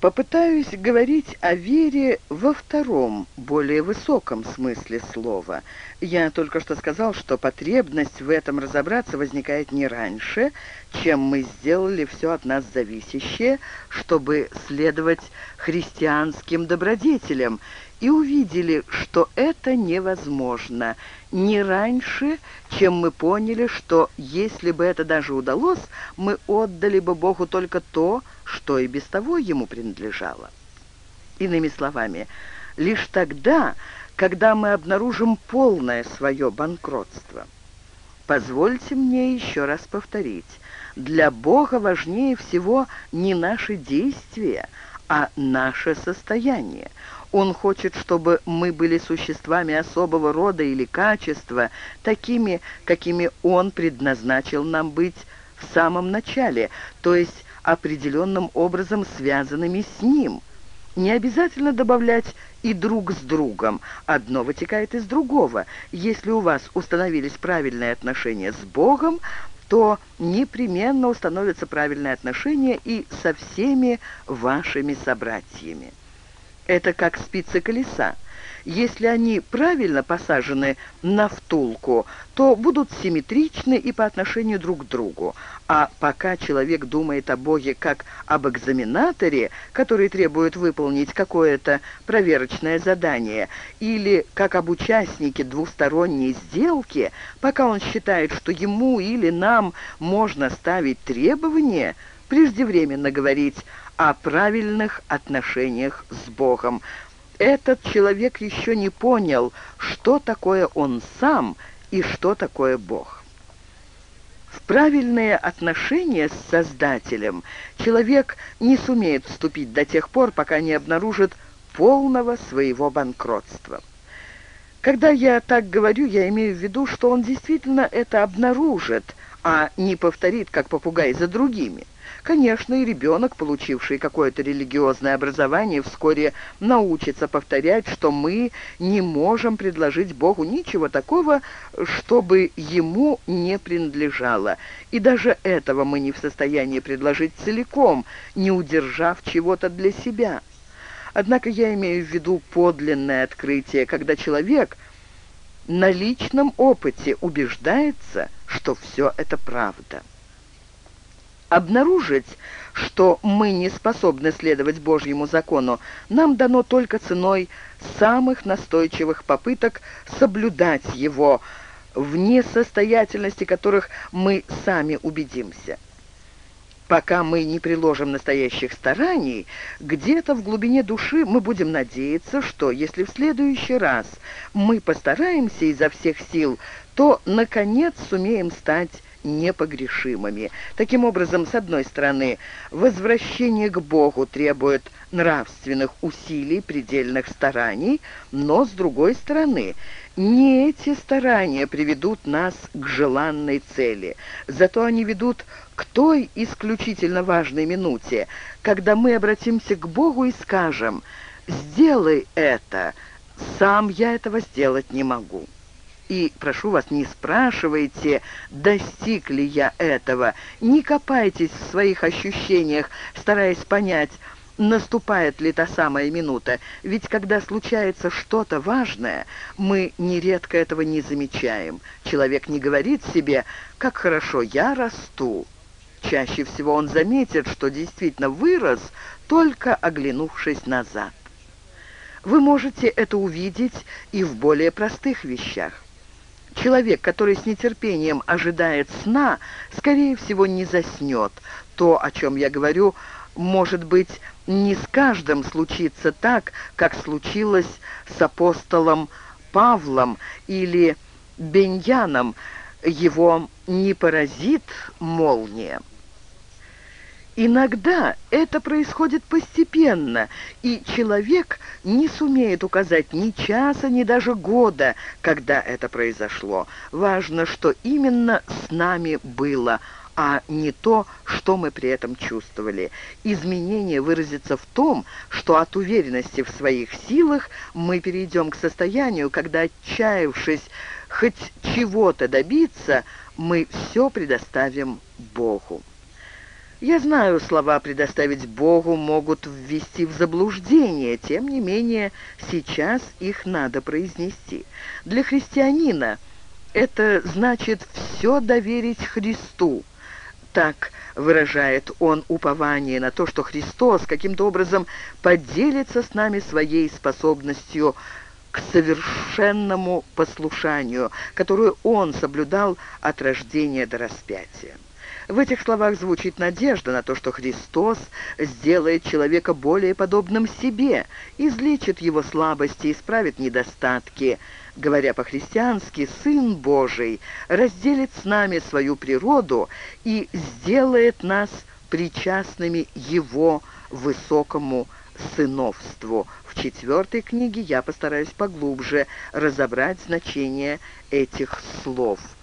Попытаюсь говорить о вере во втором, более высоком смысле слова. Я только что сказал, что потребность в этом разобраться возникает не раньше, чем мы сделали все от нас зависящее, чтобы следовать христианским добродетелям, и увидели, что это невозможно, не раньше, чем мы поняли, что если бы это даже удалось, мы отдали бы Богу только то, что и без того ему принадлежало. Иными словами, лишь тогда, когда мы обнаружим полное свое банкротство. Позвольте мне еще раз повторить. Для Бога важнее всего не наши действия, а наше состояние. Он хочет, чтобы мы были существами особого рода или качества, такими, какими Он предназначил нам быть в самом начале, то есть определенным образом связанными с Ним. Не обязательно добавлять и друг с другом. Одно вытекает из другого. Если у вас установились правильные отношения с Богом, то непременно установятся правильные отношения и со всеми вашими собратьями. Это как спицы колеса. Если они правильно посажены на втулку, то будут симметричны и по отношению друг к другу. А пока человек думает о Боге как об экзаменаторе, который требует выполнить какое-то проверочное задание, или как об участнике двусторонней сделки, пока он считает, что ему или нам можно ставить требования, преждевременно говорить о правильных отношениях с Богом. Этот человек еще не понял, что такое он сам и что такое Бог. В правильные отношения с Создателем человек не сумеет вступить до тех пор, пока не обнаружит полного своего банкротства. Когда я так говорю, я имею в виду, что он действительно это обнаружит, а не повторит, как попугай, за другими. Конечно, и ребенок, получивший какое-то религиозное образование, вскоре научится повторять, что мы не можем предложить Богу ничего такого, чтобы ему не принадлежало. И даже этого мы не в состоянии предложить целиком, не удержав чего-то для себя. Однако я имею в виду подлинное открытие, когда человек на личном опыте убеждается, что все это правда. Обнаружить, что мы не способны следовать Божьему закону, нам дано только ценой самых настойчивых попыток соблюдать его, в несостоятельности которых мы сами убедимся. Пока мы не приложим настоящих стараний, где-то в глубине души мы будем надеяться, что если в следующий раз мы постараемся изо всех сил, то, наконец, сумеем стать непогрешимыми. Таким образом, с одной стороны, возвращение к Богу требует нравственных усилий, предельных стараний, но, с другой стороны, не эти старания приведут нас к желанной цели, зато они ведут к той исключительно важной минуте, когда мы обратимся к Богу и скажем «Сделай это, сам я этого сделать не могу». И, прошу вас, не спрашивайте, достиг ли я этого, не копайтесь в своих ощущениях, стараясь понять, наступает ли та самая минута. Ведь когда случается что-то важное, мы нередко этого не замечаем. Человек не говорит себе «как хорошо я расту». Чаще всего он заметит, что действительно вырос, только оглянувшись назад. Вы можете это увидеть и в более простых вещах. Человек, который с нетерпением ожидает сна, скорее всего, не заснет. То, о чем я говорю, может быть, не с каждым случится так, как случилось с апостолом Павлом или Беньяном. Его не поразит молния. Иногда это происходит постепенно, и человек не сумеет указать ни часа, ни даже года, когда это произошло. Важно, что именно с нами было, а не то, что мы при этом чувствовали. Изменение выразится в том, что от уверенности в своих силах мы перейдем к состоянию, когда, отчаявшись хоть чего-то добиться, мы все предоставим Богу. Я знаю, слова «предоставить Богу» могут ввести в заблуждение, тем не менее сейчас их надо произнести. Для христианина это значит все доверить Христу. Так выражает он упование на то, что Христос каким-то образом поделится с нами своей способностью к совершенному послушанию, которую он соблюдал от рождения до распятия. В этих словах звучит надежда на то, что Христос сделает человека более подобным себе, излечит его слабости, исправит недостатки. Говоря по-христиански, Сын Божий разделит с нами свою природу и сделает нас причастными Его высокому сыновству. В четвертой книге я постараюсь поглубже разобрать значение этих слов –